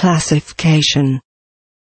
Classification.